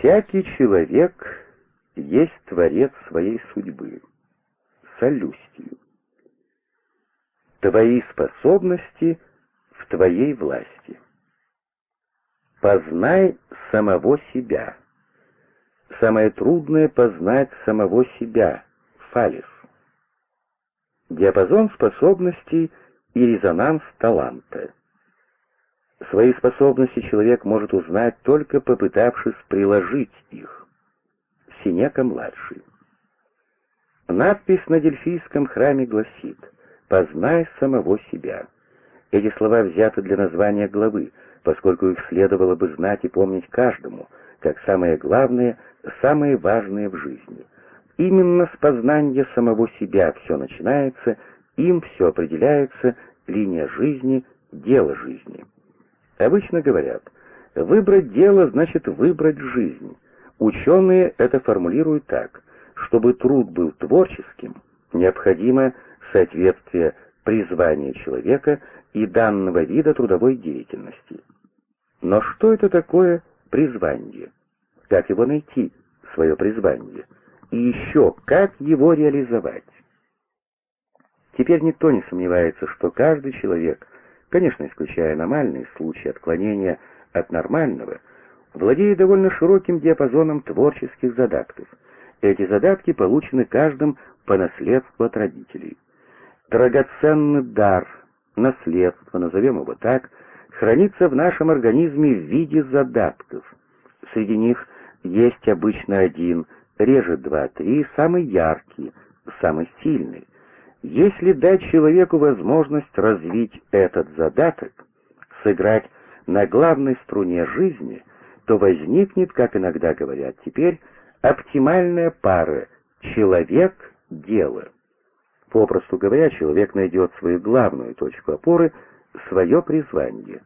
Всякий человек есть творец своей судьбы. Солюстию. Твои способности в твоей власти. Познай самого себя. Самое трудное — познать самого себя, фалис. Диапазон способностей и резонанс таланта. Свои способности человек может узнать, только попытавшись приложить их. Синека-младший. Надпись на Дельфийском храме гласит «Познай самого себя». Эти слова взяты для названия главы, поскольку их следовало бы знать и помнить каждому, как самое главное, самое важное в жизни. Именно с познания самого себя все начинается, им все определяется, линия жизни, дело жизни. Обычно говорят, выбрать дело значит выбрать жизнь. Ученые это формулируют так, чтобы труд был творческим, необходимо соответствие призвания человека и данного вида трудовой деятельности. Но что это такое призвание? Как его найти, свое призвание? И еще, как его реализовать? Теперь никто не сомневается, что каждый человек, конечно, исключая аномальные случаи отклонения от нормального, владеет довольно широким диапазоном творческих задатков. Эти задатки получены каждым по наследству от родителей. Драгоценный дар, наследство, назовем его так, хранится в нашем организме в виде задатков. Среди них есть обычно один, реже два-три, самый яркий, самый сильный. Если дать человеку возможность развить этот задаток, сыграть на главной струне жизни, то возникнет, как иногда говорят теперь, оптимальная пара «человек-дело». Попросту говоря, человек найдет свою главную точку опоры, свое призвание.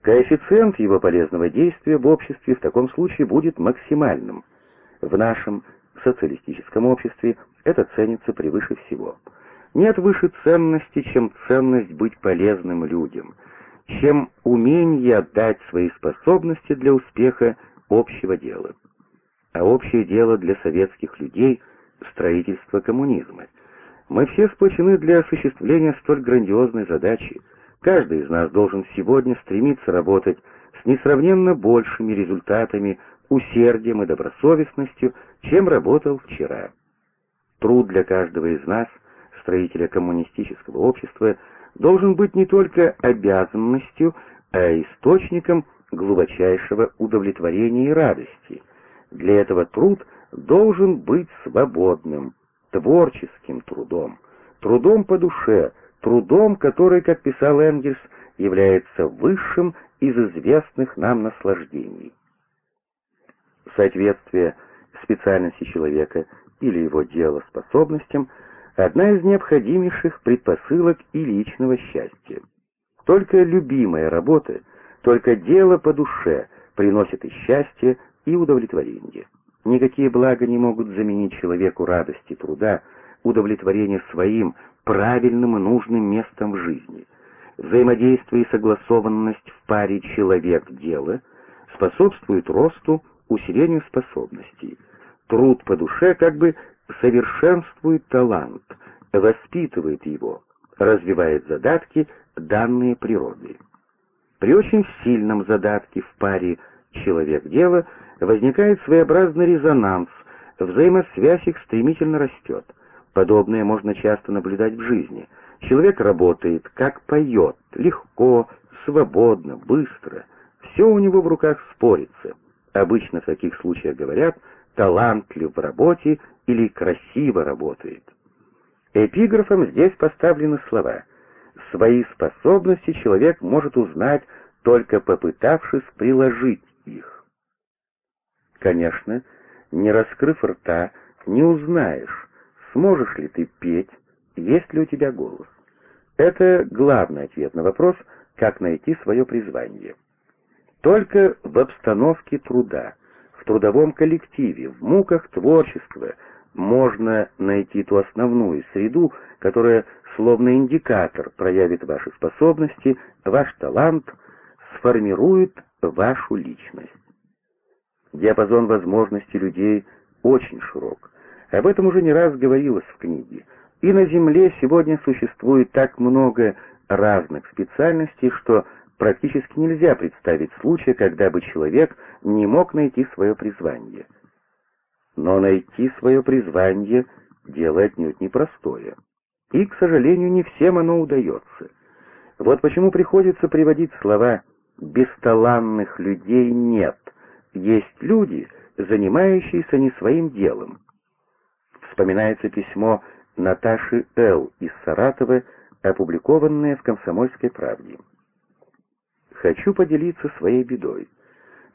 Коэффициент его полезного действия в обществе в таком случае будет максимальным. В нашем социалистическом обществе это ценится превыше всего. Нет выше ценности, чем ценность быть полезным людям, чем умение отдать свои способности для успеха общего дела. А общее дело для советских людей — строительство коммунизма. Мы все сплочены для осуществления столь грандиозной задачи. Каждый из нас должен сегодня стремиться работать с несравненно большими результатами, усердием и добросовестностью, чем работал вчера. Труд для каждого из нас — строителя коммунистического общества должен быть не только обязанностью, а источником глубочайшего удовлетворения и радости. Для этого труд должен быть свободным, творческим трудом, трудом по душе, трудом, который, как писал Энгельс, является высшим из известных нам наслаждений. Соответствие специальности человека или его дела способностям – одна из необходимейших предпосылок и личного счастья. Только любимая работа, только дело по душе приносит и счастье, и удовлетворение. Никакие блага не могут заменить человеку радости труда, удовлетворение своим правильным и нужным местом в жизни. Взаимодействие и согласованность в паре человек-дело способствует росту, усилению способностей. Труд по душе как бы совершенствует талант, воспитывает его, развивает задатки, данные природой. При очень сильном задатке в паре человек-дело возникает своеобразный резонанс, взаимосвязь их стремительно растет. Подобное можно часто наблюдать в жизни. Человек работает, как поет, легко, свободно, быстро. Все у него в руках спорится. Обычно в таких случаях говорят «талантлив в работе» или красиво работает. Эпиграфом здесь поставлены слова «Свои способности человек может узнать, только попытавшись приложить их». Конечно, не раскрыв рта, не узнаешь, сможешь ли ты петь, есть ли у тебя голос. Это главный ответ на вопрос, как найти свое призвание. Только в обстановке труда, в трудовом коллективе, в муках творчества – можно найти ту основную среду, которая, словно индикатор, проявит ваши способности, ваш талант, сформирует вашу личность. Диапазон возможностей людей очень широк. Об этом уже не раз говорилось в книге. И на Земле сегодня существует так много разных специальностей, что практически нельзя представить случая, когда бы человек не мог найти свое призвание. Но найти свое призвание — дело отнюдь непростое. И, к сожалению, не всем оно удается. Вот почему приходится приводить слова «бесталанных людей нет». Есть люди, занимающиеся не своим делом. Вспоминается письмо Наташи Л. из Саратова, опубликованное в «Комсомольской правде». «Хочу поделиться своей бедой.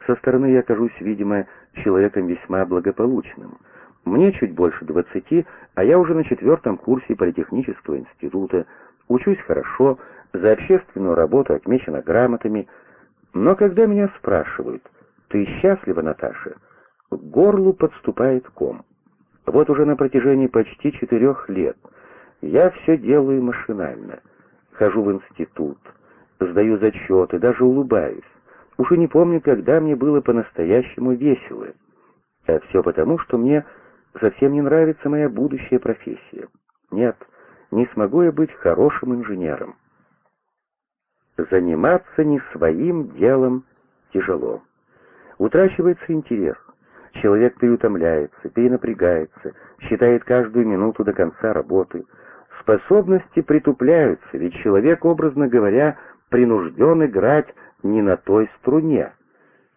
Со стороны я кажусь, видимо, человеком весьма благополучным. Мне чуть больше двадцати, а я уже на четвертом курсе политехнического института, учусь хорошо, за общественную работу отмечена грамотами. Но когда меня спрашивают, «Ты счастлива, Наташа?» К горлу подступает ком. Вот уже на протяжении почти четырех лет я все делаю машинально. Хожу в институт, сдаю зачеты, даже улыбаюсь. Уже не помню, когда мне было по-настоящему весело. А все потому, что мне совсем не нравится моя будущая профессия. Нет, не смогу я быть хорошим инженером. Заниматься не своим делом тяжело. Утрачивается интерес. Человек переутомляется, перенапрягается, считает каждую минуту до конца работы. Способности притупляются, ведь человек, образно говоря, принужден играть не на той струне.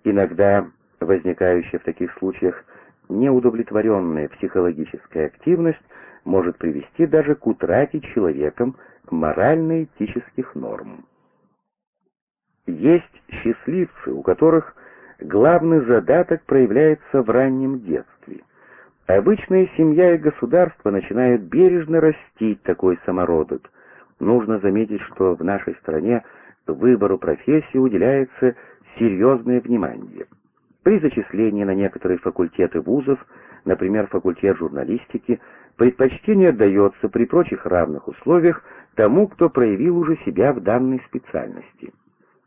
Иногда возникающая в таких случаях неудовлетворенная психологическая активность может привести даже к утрате человеком морально-этических норм. Есть счастливцы, у которых главный задаток проявляется в раннем детстве. Обычная семья и государство начинают бережно растить такой самородок. Нужно заметить, что в нашей стране выбору профессии уделяется серьезное внимание. При зачислении на некоторые факультеты вузов, например, факультет журналистики, предпочтение отдается при прочих равных условиях тому, кто проявил уже себя в данной специальности.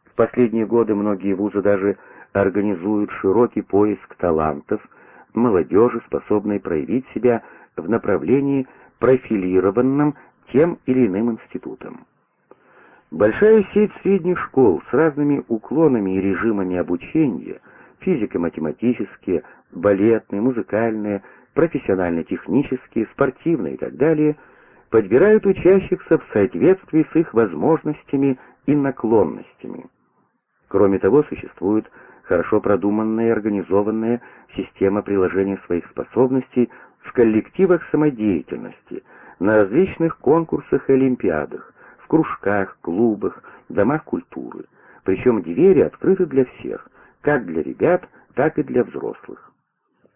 В последние годы многие вузы даже организуют широкий поиск талантов, молодежи, способной проявить себя в направлении, профилированном тем или иным институтом. Большая сеть средних школ с разными уклонами и режимами обучения, физико-математические, балетные, музыкальные, профессионально-технические, спортивные и так далее, подбирают учащихся в соответствии с их возможностями и наклонностями. Кроме того, существует хорошо продуманная и организованная система приложения своих способностей в коллективах самодеятельности, на различных конкурсах и олимпиадах, кружках, клубах, домах культуры. Причем двери открыты для всех, как для ребят, так и для взрослых.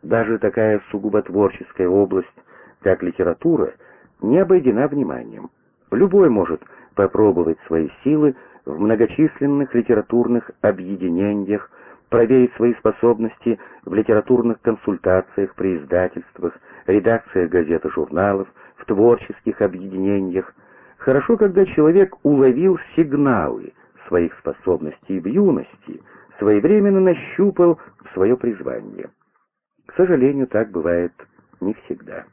Даже такая сугубо творческая область, как литература, не обойдена вниманием. Любой может попробовать свои силы в многочисленных литературных объединениях, проверить свои способности в литературных консультациях при издательствах, редакциях газет и журналов, в творческих объединениях. Хорошо, когда человек уловил сигналы своих способностей в юности, своевременно нащупал свое призвание. К сожалению, так бывает не всегда.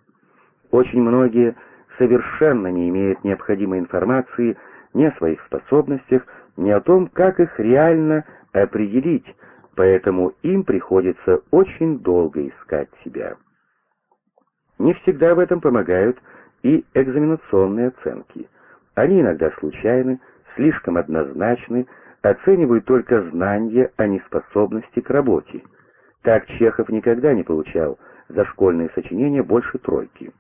Очень многие совершенно не имеют необходимой информации ни о своих способностях, ни о том, как их реально определить, поэтому им приходится очень долго искать себя. Не всегда в этом помогают и экзаменационные оценки. Они иногда случайны, слишком однозначны, оценивают только знания, а не способности к работе. Так Чехов никогда не получал за школьные сочинения больше тройки.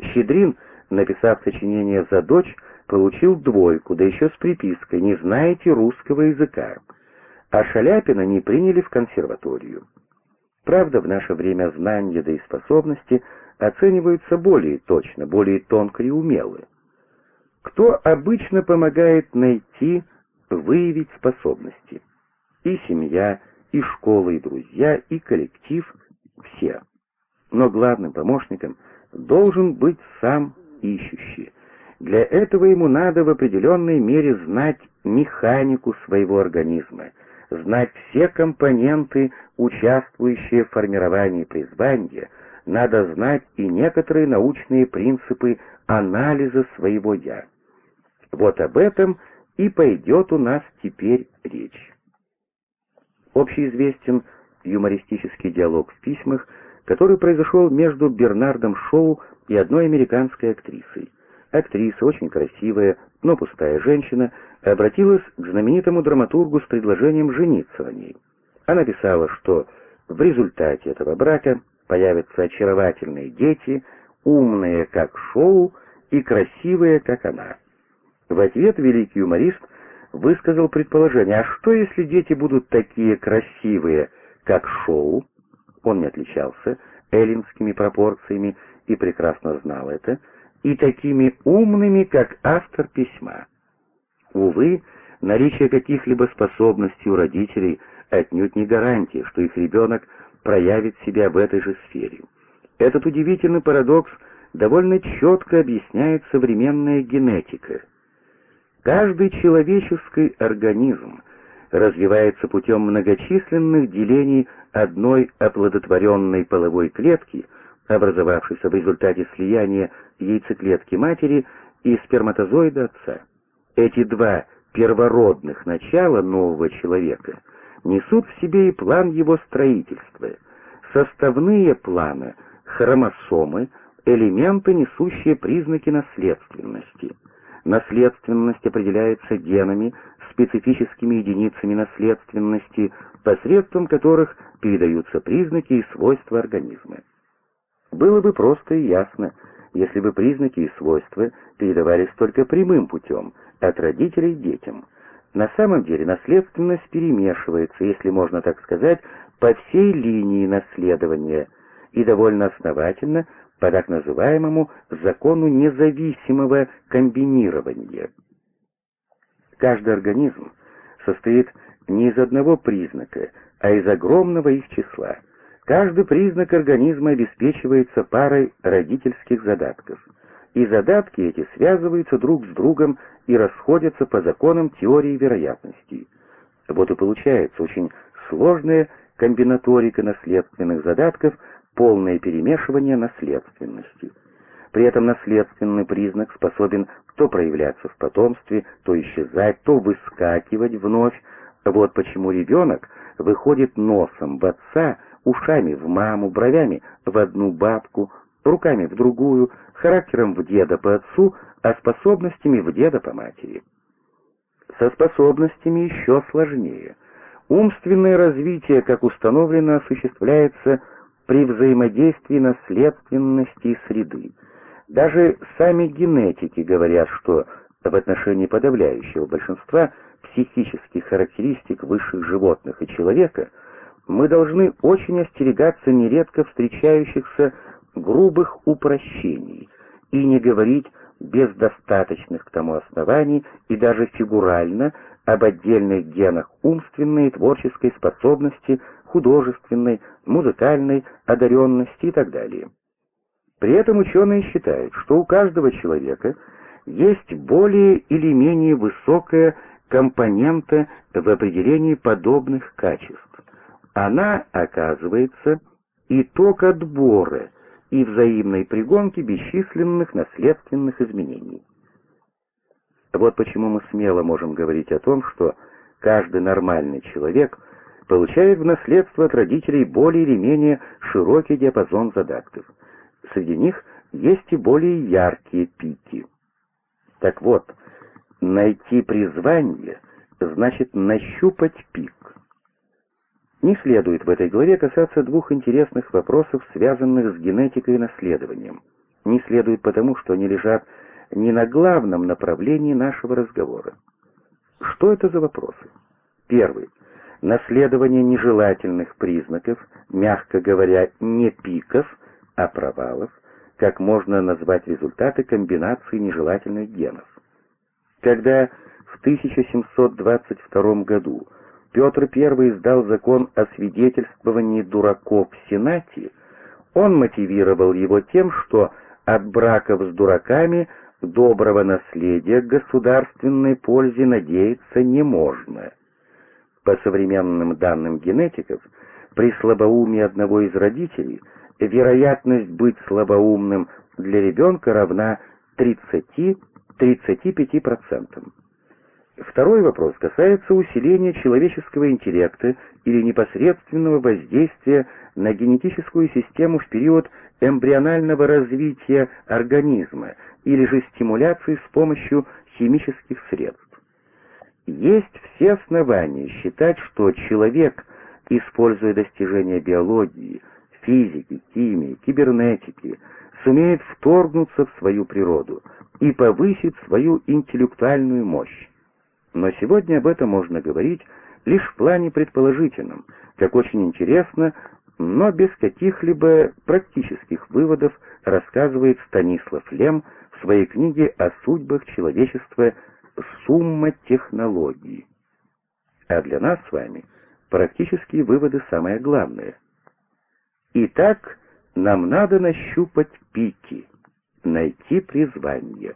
Щедрин, написав сочинение за дочь, получил двойку, да еще с припиской «Не знаете русского языка» а Шаляпина не приняли в консерваторию. Правда, в наше время знания да и способности оцениваются более точно, более тонко и умело. Кто обычно помогает найти, выявить способности? И семья, и школа, и друзья, и коллектив — все. Но главным помощником должен быть сам ищущий. Для этого ему надо в определенной мере знать механику своего организма — знать все компоненты, участвующие в формировании призвания, надо знать и некоторые научные принципы анализа своего «я». Вот об этом и пойдет у нас теперь речь. Общеизвестен юмористический диалог в письмах, который произошел между Бернардом Шоу и одной американской актрисой. Актриса, очень красивая, но пустая женщина, обратилась к знаменитому драматургу с предложением жениться на ней. Она писала, что в результате этого брака появятся очаровательные дети, умные, как Шоу, и красивые, как она. В ответ великий юморист высказал предположение, а что если дети будут такие красивые, как Шоу? Он не отличался эллинскими пропорциями и прекрасно знал это, и такими умными, как автор письма. Увы, наличие каких-либо способностей у родителей отнюдь не гарантия, что их ребенок проявит себя в этой же сфере. Этот удивительный парадокс довольно четко объясняет современная генетика. Каждый человеческий организм развивается путем многочисленных делений одной оплодотворенной половой клетки, образовавшейся в результате слияния яйцеклетки матери и сперматозоида отца. Эти два первородных начала нового человека несут в себе и план его строительства, составные планы, хромосомы, элементы, несущие признаки наследственности. Наследственность определяется генами, специфическими единицами наследственности, посредством которых передаются признаки и свойства организма. Было бы просто и ясно, если бы признаки и свойства передавались только прямым путем, от родителей детям. На самом деле наследственность перемешивается, если можно так сказать, по всей линии наследования и довольно основательно по так называемому закону независимого комбинирования. Каждый организм состоит не из одного признака, а из огромного их числа. Каждый признак организма обеспечивается парой родительских задатков, и задатки эти связываются друг с другом и расходятся по законам теории вероятностей. Вот и получается очень сложная комбинаторика наследственных задатков, полное перемешивание наследственности. При этом наследственный признак способен то проявляться в потомстве, то исчезать, то выскакивать вновь. Вот почему ребенок выходит носом в отца, ушами в маму, бровями в одну бабку, руками в другую, характером в деда по отцу, а способностями в деда по матери. Со способностями еще сложнее. Умственное развитие, как установлено, осуществляется при взаимодействии наследственности и среды. Даже сами генетики говорят, что в отношении подавляющего большинства психических характеристик высших животных и человека мы должны очень остерегаться нередко встречающихся грубых упрощений и не говорить без достаточных к тому оснований и даже фигурально об отдельных генах умственной и творческой способности, художественной, музыкальной одаренности и так далее. При этом ученые считают, что у каждого человека есть более или менее высокая компонента в определении подобных качеств. Она, оказывается, итог отбора и взаимной пригонки бесчисленных наследственных изменений. Вот почему мы смело можем говорить о том, что каждый нормальный человек получает в наследство от родителей более или менее широкий диапазон задатков. Среди них есть и более яркие пики. Так вот, найти призвание значит нащупать пик. Не следует в этой главе касаться двух интересных вопросов, связанных с генетикой и наследованием. Не следует потому, что они лежат не на главном направлении нашего разговора. Что это за вопросы? Первый. Наследование нежелательных признаков, мягко говоря, не пиков, а провалов, как можно назвать результаты комбинации нежелательных генов. Когда в 1722 году Петр I издал закон о свидетельствовании дураков в Сенате, он мотивировал его тем, что от браков с дураками доброго наследия государственной пользе надеяться не можно. По современным данным генетиков, при слабоумии одного из родителей вероятность быть слабоумным для ребенка равна 30-35%. Второй вопрос касается усиления человеческого интеллекта или непосредственного воздействия на генетическую систему в период эмбрионального развития организма или же стимуляции с помощью химических средств. Есть все основания считать, что человек, используя достижения биологии, физики, химии, кибернетики, сумеет вторгнуться в свою природу и повысить свою интеллектуальную мощь. Но сегодня об этом можно говорить лишь в плане предположительном, как очень интересно, но без каких-либо практических выводов рассказывает Станислав Лем в своей книге о судьбах человечества «Сумма технологий». А для нас с вами практические выводы самое главное. Итак, нам надо нащупать пики, найти призвание.